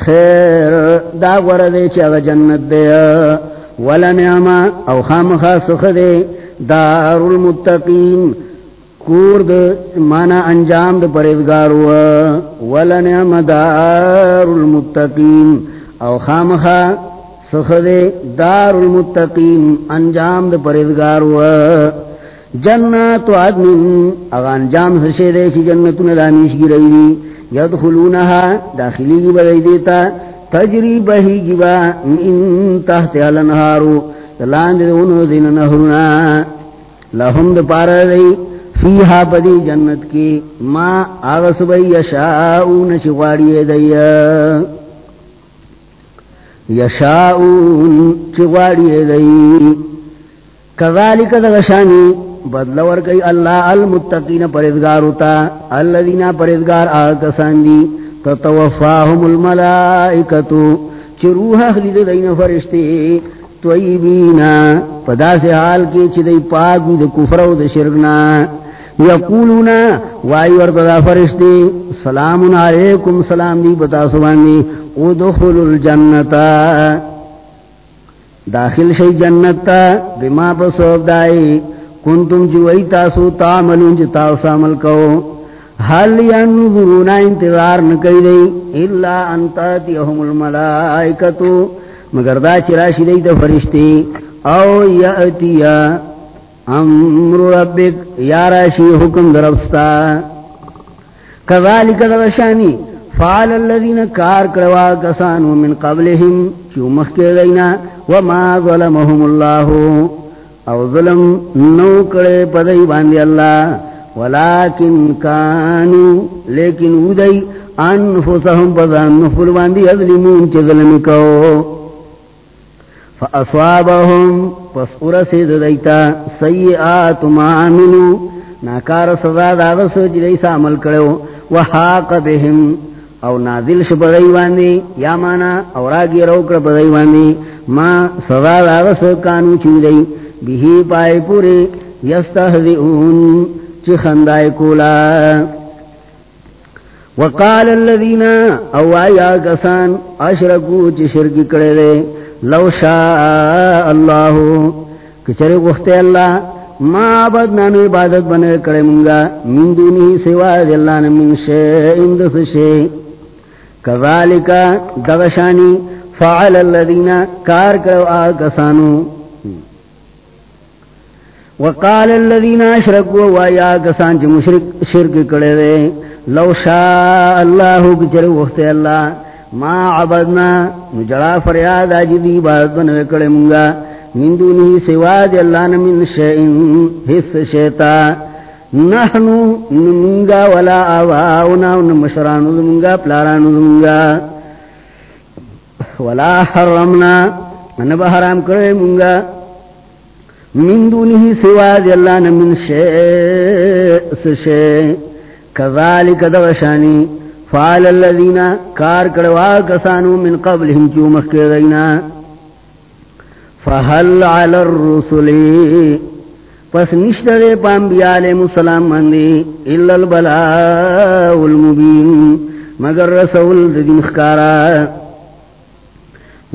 خیر دا ورد چاگ جنت دیا دے ولنعما او خام خاسخ دے. دار المتقین کور دا مانا انجام دا پریدگار ولنعما دار المتقین او خام خاسخ دے دار المتقین انجام دا پریدگار ورد جنات عدن اغان جام سشے دے، چی جنتون دانیش گی یدخلونها داخلی گی بدئی دیتا. تجری بہی گی من تحت الانہارو دلان انو دین نہرنا لهم دا پارا دی فیہا پدی جنت کی ما آغس بی یشاؤن چغاڑی دی یشاؤن چغاڑی دی کذالک دغشانی بدلور کئی اللہ المتقین پرزگار ہوتا اللہ الذین پرزگار آکسان دی تتوفاہم الملائکتو چروح اخلید دین فرشتے طیبینا پدا سے حال کے چی دی پاک بید کفر و دی شرکنا یقولونا وائی ورطا فرشتے سلام علیکم، سلام دی بتا سبانی ادخل الجنتا داخل شئی جنتا بما پسوب دائی کنتم جوئی تاسو تعملون جی تاسو کو حل ینظرون انتظار نکی دی الا انتاتیهم الملائکتو، مگر دا چراشی دی تا فرشتی، او یأتیا امر ربک، یا راشی حکم درفستا کذالک دوشانی فعل الذین کار کروا کسانو من قبلهم چو مخی دینا وما ظلمهم اللہو او ظلم نو کرے پدئی باندی اللہ. ولیکن کانو، لیکن ادئی انفسهم پدان نفل باندی اظلمون چه ظلم کو فاصوابهم پس ارسید دیتا، سیئات ما عملو. ناکار سزا داغس جدیسا عمل کرو وحاق بهم او نازل ش پدئی باندی، یا مانا، او اوراگی روکر پدئی باندی. ما سزا داغس کانو چودئی بھی پائے پورے یستہزئون. چی خندائے کولا. وقال الذین او آیا کسان اشرکو چی شرکی کرے دے. لو شاء اللہ کچھرے گفتے اللہ، ما عبدنا نو عبادت بنے کرے منگا. من دونی سوا دی اللہ من شے اندس شے کذالکا دغشانی، فعل الذین کار کرو آکسانو. وقال الذين اشركوا ويا كسان جو مشرك شرك کڑے دے، لو شاء اللہ کچر وقت اللہ ما عبدنا نجڑا فریاد آجی عبادت بنوے کڑے منگا، من دونی سوا دی اللہ نمین شئین، حس شیطا۔ نحنو نمنگا ولا آواؤنا ونمشرانو دمنگا پلارانو دمنگا ولا حرمنا انبا حرام کرے منگا۔ من دونه سوا دی اللہ نمین شیئ سشیئ کذالک دوشانی فعل اللذین کار کروا کسانو من قبلهم چو مخی دینا. فحل علی الرسلی پس نشتر دے پانبیاء علیہ السلام مندی. اللہ البلاء المبین. مگر رسول دین خکارا.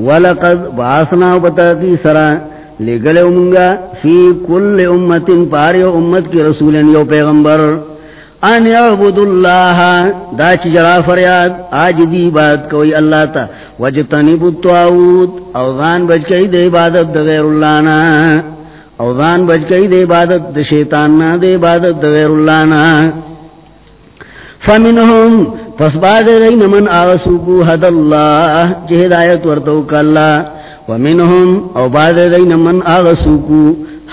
ولقد باسنا بتاتی سرا. لگلے امنگا فی کل امت پاری امت کی رسول یو پیغمبر. ان یعبد اللہ. دا چی جڑا فریاد، آج دی بات کوئی اللہ تا. وجتنی بطواؤد اوضان بج کئی دے عبادت دا غیر اللہ نا. اوضان بج کئی دے عبادت دا شیطان نا، دے عبادت دا غیر اللہ نا. فمنہم، پس بعد دین من آسوکو حد اللہ چی ہدایت ورتوک اللہ ومنہم او بعد دین من آسوکو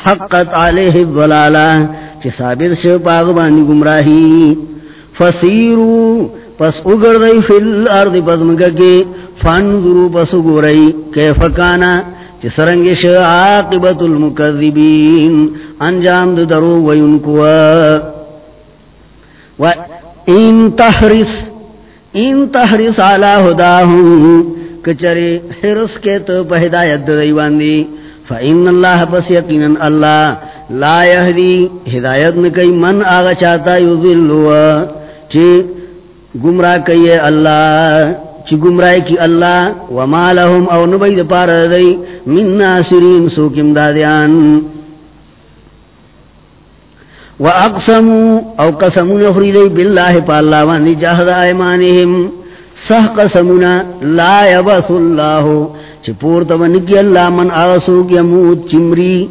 حقت علیہ الظلالہ چی ثابت شو پاغ بانی گمراہی. فسیرو، پس اگر دی فی الارض پزمکا کے فانظرو پس اگرئی کیف کانا، چی سرنگش عاقبت المکذبین، انجام دو درو وینکوا. و ان تحرس ان تحرس علا ہداہم کچری حرس کے تو پہدایت دیوان دی فإن الله بس يقينا الله لا يهدي هدايت نكي من آغا چاہتا يذلوا چی گمراہ کئی اللہ، چی گمراہ کی اللہ، وما لهم او نبید پار دی من ناصرین سوکم دادیان واقسموا او قسموا نخری دی باللہ پا اللہ وانی جاہد آئمانهم سہ قسمنا لا يبس اللہ چپور تبنکی اللہ من آسو کی اموت چمری۔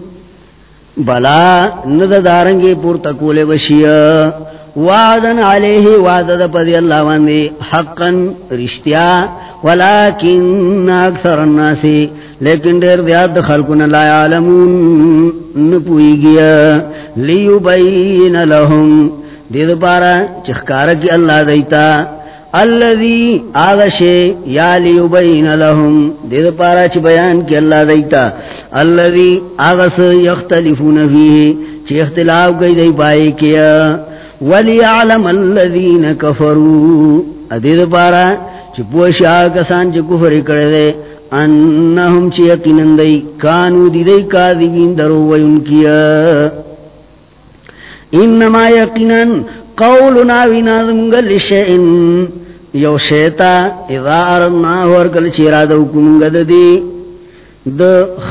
بلا ند دارنگی پور تکول بشیا۔ وعدن علیہ وعدد پدی اللہ واندی۔ حقا رشتیا، ولیکن اکثر الناسی لیکن دیر دیاد خلقنا لا یعلمون نپوئی گیا۔ لیبین لهم دید پارا چخکارکی اللہ دیتا۔ الذي آغشے یا لیبین لهم. دید پارا چی بیان کی اللہ دیتا. الذي آغس یختلفون فیه. چی اختلاف گئی دی پائے کیا. ولیعلم الذین کفروا. دید پارا چی پوشا کسان چی کفر کردے انہم چی یقینن دی. کانو دی دی کاذبین درو وین کیا. انما یقینن قولنا وینا وینازمگل شئن یو شیطا اذا ارنا ورکل چیرا دو کنگد دی. د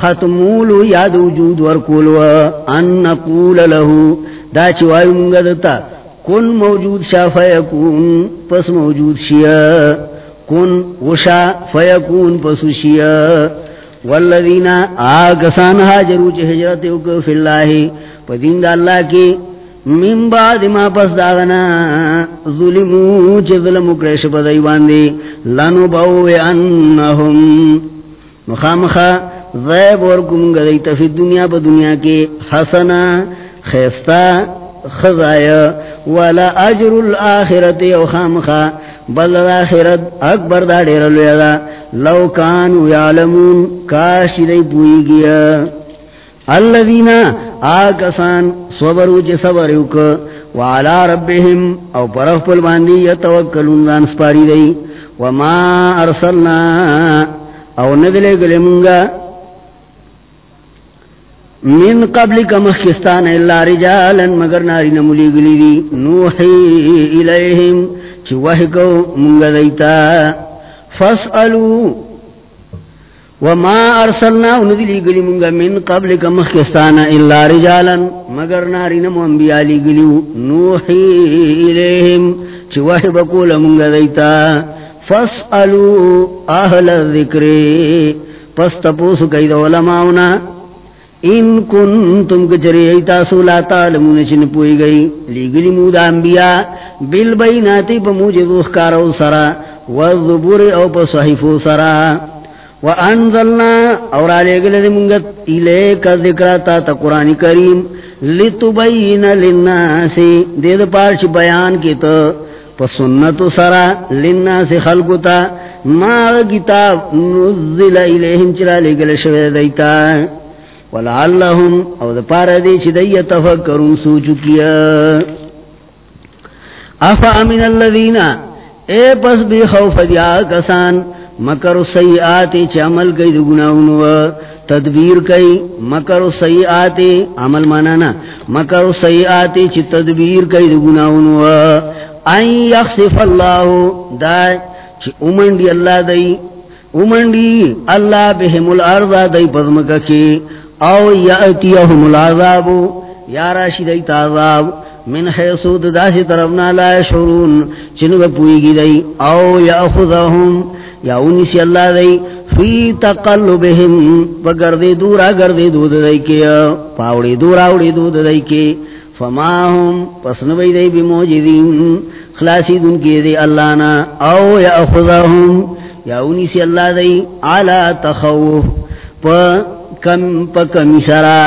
ختمولو یا یاد وجود ورکولو. ان نقول له دا چوای منگد تا. کن موجود شا فیکون، پس موجود شیا. کن وشا فیکون، پس شیا. والذین آگسان حاجرو چه حجرت اکو فی اللہ. پدین دا اللہ کی من بعد ما پس داغنا ظلمو چه ظلمو کرش پدائی باندی. لنو باوی انہم مخامخا غیب ورکم گدیتا فی دنیا پا دنیا کی حسنا خیستا خزایا. ولا اجر الاخرت او خامخا بل الاخرت اکبر دا دیر لویا لو کانو یعلمون کاشی دی پوئی گیا. الذین آکسان صبرو چه صبرو که ربهم او پرخ پل باندی یتوکلون دان سپاری دی. وما ارسلنا او ندلے گلے منگا من قبل کا مخستان اللہ رجالا مگر ناری نمولی گلی دی نوحی الیہم چی وحی منگا دیتا. فاسألو وما ارسلنا ندلی گلی منگا من قبل کا مخستان اللہ رجالا مگر ناری انبیاء لی گلیو. نوحی الیہم. چی بکول منگا دیتا فاسألو اہل الذکر. پس تپوس کئی دو علماؤنا. ان کنتم کچری ایتا سولا تعلمون چن پوئی گئی. لیگلی مود انبیاء. بالبیناتی پا موجد اخکارو سرا. والزبور او پا صحیفو سرا. وانزلنا اور آلیگل دی منگت الیک ذکراتا تا قرآن کریم لتبین للناسی دید پارچ بیان کی تا پا سنت سرا للناسی خلقتا ما کتاب نزل الیہم چرا لگل شوید دیتا ولعلهم او د پاره دی چې دی تفکرون سوچو کیا افا امن الذین اے پس بی خوف دیا کسان مکر سیئات چ عمل گئی د گناہوں تدبیر کئی، مکر سیئات عمل مانانا مکر سیئات چ تدبیر کئی د گناہوں ان یخسف اللہ دا چ اومندی اللہ دئی اومندی اللہ بهم الارض دئی پدمکہ کی، او یاتیہم العذاب، یا راشد ایت عذاب، من حیثود داسی طرفنا لا شعرون چنو پوئی گی دی او یاخذہم یا انیسی اللہ دی، فی تقلبہم پگردی دورا گردی دود دی کیا پاوڑی دورا اوڑی دود دی کی، فما ہم پس نبی دی بموجدین خلاسی دن کی دی اللہ نا، او یاخذہم یا انیسی اللہ دی، علا تخوف، پا کم، پا کمی سرا،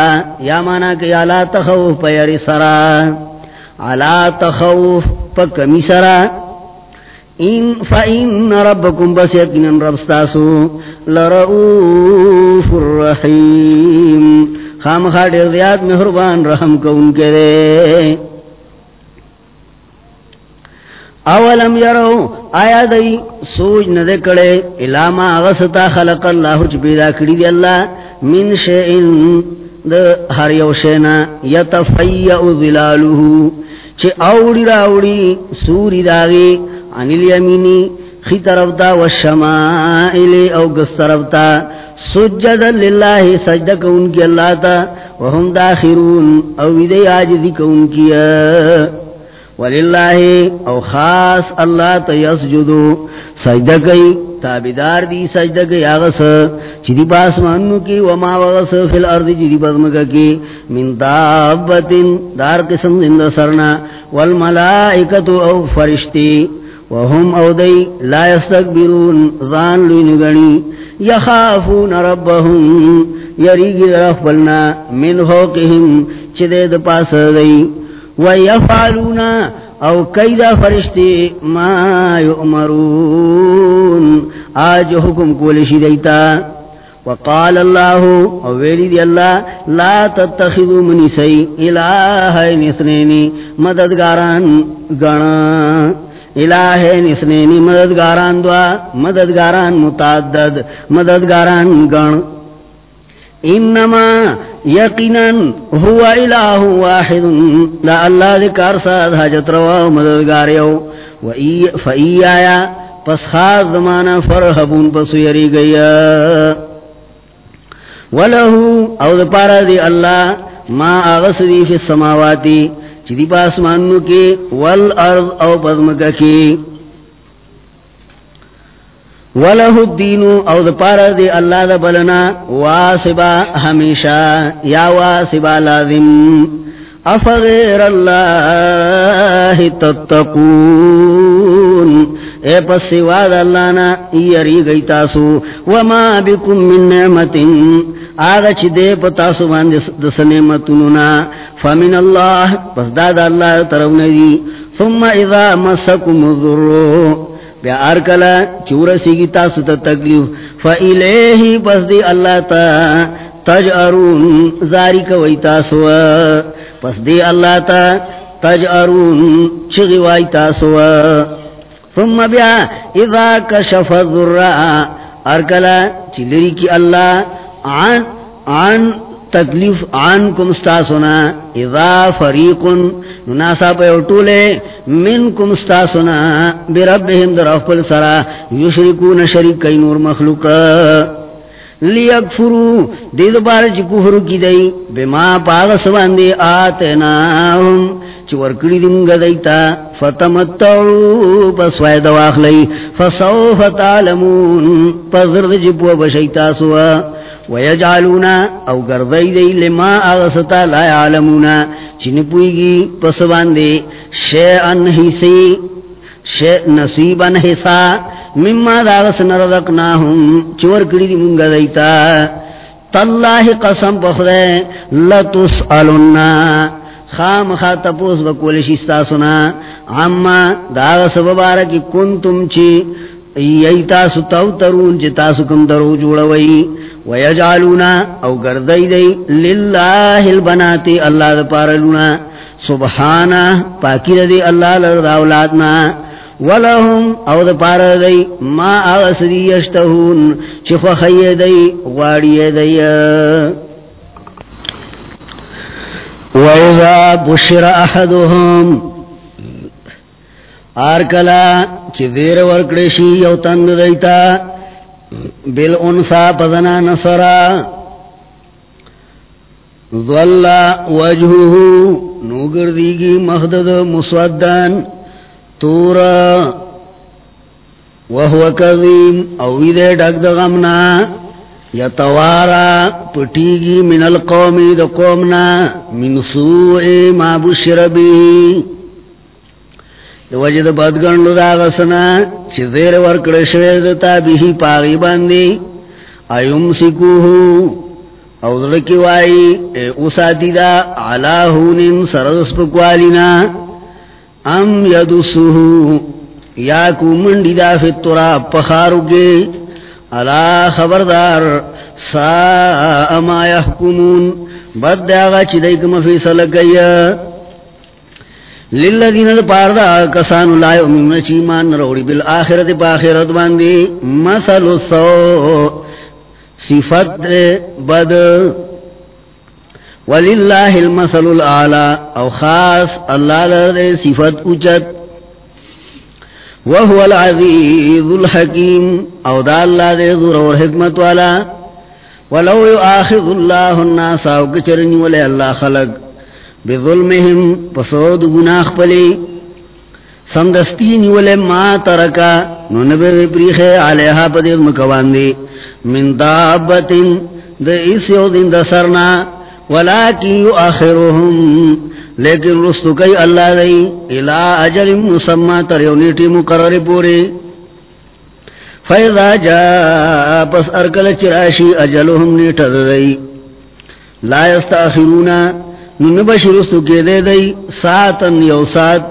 یا مانا کہ علا تخوف، پا یری سرا، علا تخوف، پا کمی سرا ان فإن ربکم بس یقین ربستاسو لرؤوف الرحیم خام خاڑر دیات محربان رحم کو ان کے دے اولم یرو آیا دی سوج ندے کڑے الاما غسطا خلق اللہ چھ پیدا کری دی اللہ من شئن دا ہر یو شینا یتفیعو ظلالوہو چھ اوڑی راوڑی سوری داغی عن الیمینی، خی طرف دا والشمائلی او گس طرف دا سجدا للہ، سجدہ کون کی اللہ تا. وهم داخرون، او دی آجدی کون کیا وللہ، او خاص اللہ تیسجدو سجدہ کئی، تابدار دی سجدہ کئی آغس. چیدی پاس مانو کی وما وغس فی الارض چیدی پدمکا کی. من دابت دار قسم دند سرنا. والملائکتو، او فرشتی. وهم او دی لا يستقبرون ظان لنگنی یخافون ربهم یریگی رخبلنا من فوقهم چیدی دپاس دی. ویفعلون او کیدا فرشتی ما یؤمرون. آج حکم کولشی دیتا وقال اللہ او ویلی دی اللہ لا تتخذو منی سی الہین اسنینی مددگاران گنا الہین اسنینی مددگاران دعا، مددگاران متعدد، مددگاران گن۔ انما یقینا هو الہ واحد، لا اللہ ذکر ساد حجت روا مددگار یو۔ و ای آیا پس خاص زمانہ فرحبون پس یری گیا ولہو او دپارا دی اللہ، ما آغس دی فی السماواتی چیدی پاس مانو کی والارض او پدمکا کی. ولہ الدین او د پار دی اللہ دا بلنا واسبا ہمیشہ، یا واسبا لازم. افغیر اللہ تتقون. اے پس سواد اللہ نا یری گئی تاسو وما بکم من نعمت آغا چی دے پتاسو باند دس نعمتننا فمن اللہ، پس داد اللہ طرف ندی ثم اذا مسکم ذرو بیا ارکلا چور سیگی تاسو تا تکلیف۔ فا الیہی پس دی اللہ تا تج ارون زاری کوئی تاسو۔ پس دی اللہ تا تج ارون چگی وائی تاسو۔ ثم بیا اذا کشف الذرہ ارکلا چلری کی اللہ، عن عن تکلیف، عن کم ستاسونا اذا فریقن ناسا پہ اٹولے من کم ستاسونا بربهم در افپل سرا، یشرکون شریک کئی نور مخلوق۔ لیکفرو، دید بار چی کفر کی دی، بما پاغس باندی آتناهم چی ورکڑی دنگ دیتا، فتمتعو، پس وید واخلی فصوف تعلمون، پس درد چی بشیتا سوا ویجعلونا، او گردی دی لما آغستا لا یعلمونا، چی نپویگی پس باندی شیعن حیسی نصیبا حصا، مما داغس نرزقناهم چور کری دی منگا دیتا۔ تاللہ قسم پخدے لتسالنا خام خاتپوس بکول شستا سنا عما داغس ببارکی کنتم چی یی تاسو تو ترون چی تاسو کم درو جوڑوئی. ویجعلونا او گردئی دی للہ البناتی اللہ دا پارلونا. سبحانہ پاکی دی اللہ لرد اولادنا. ولهم او د پار دی ما اغسری یشتهون چخ خی دی، غاڑی دی وَإِذَا بُشِّرَ أَحَدُهُمْ آرکلا چی دیر ورکڑشی یو تند دیتا بالانسا پدنا نصرا ظلا وجهه نوگر دیگی مخدد مسودن تورا وهو كظيم او دے ڈگ دغمنا یتوارا پٹیگی من القومی دا قومنا من سوء ما بشر بی. وجد بدگن لدا غسنا چی دیر ورکڑ شویدتا بیہی پاغی باندی. ایوم سکوہو. او ذرکی وائی، اے اساتی دا علا ہونن سرس پکوالینا. ام یدسوہو. یا کو منڈی دا فی التراب پخارو گے علا خبردار سا اما یحکمون بد داغا چی دیکم فی سلگئی للذین پاردا کسانو لا یؤمنون چیمان روڑی، بالآخرت پاخرت باندی مثل سو صفت بد. وللہ المثل الاعلا او خاص اللہ لرد صفت اچت وهو العزیز الحکیم او دا اللہ دے ذر اور حکمت والا. ولو یآخذ اللہ الناس او کچرنی ولی اللہ خلق. بظلمهم پسود گناخ پلی سندستینی ولی ما ترکا. نو ننبی پریخ علیہا پدید مکواندی من دابتن دا اس یو دن دا سرنا ولیکی یؤخرهم لیکن رستو کئی اللہ دی الى اجل مسمع تریونیٹی مقرر پوری۔ فیضا جا پس ارکل چراشی اجلهم نیٹر دی لا یستاخرونا ننبش رستو کے دے دی ساتن یو سات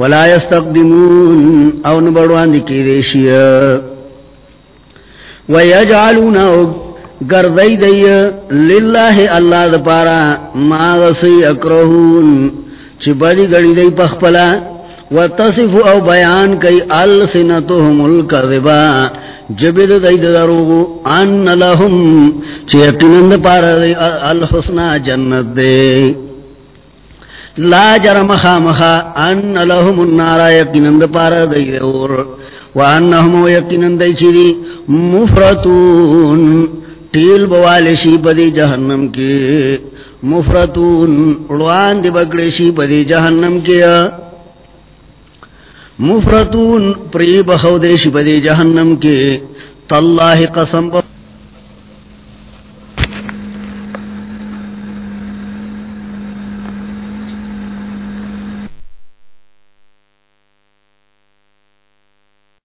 ولا یستقدمون، او نبڑوان دی کی دیشی ویجعلون او گردئی دی للہ اللہ دپارا ما غسی اکرہون چی بدی گڑی دی پخپلا وتصف او بیان کئی السنتهم الكذبا جبد دی دروغو ان لهم چی اقنند پارا دی الحسنہ جنت دی لا جرم خامخا ان لهم النار یقنند پارا دی دور وانهم یقنند دی چی دی ٹیل تیل بوالشی بدی جہنم کے مفرتون اڑوان دی بکڑی شی پدی جہنم کے مفرتون پری بخودیش بدی جہنم کے تاللہ قسم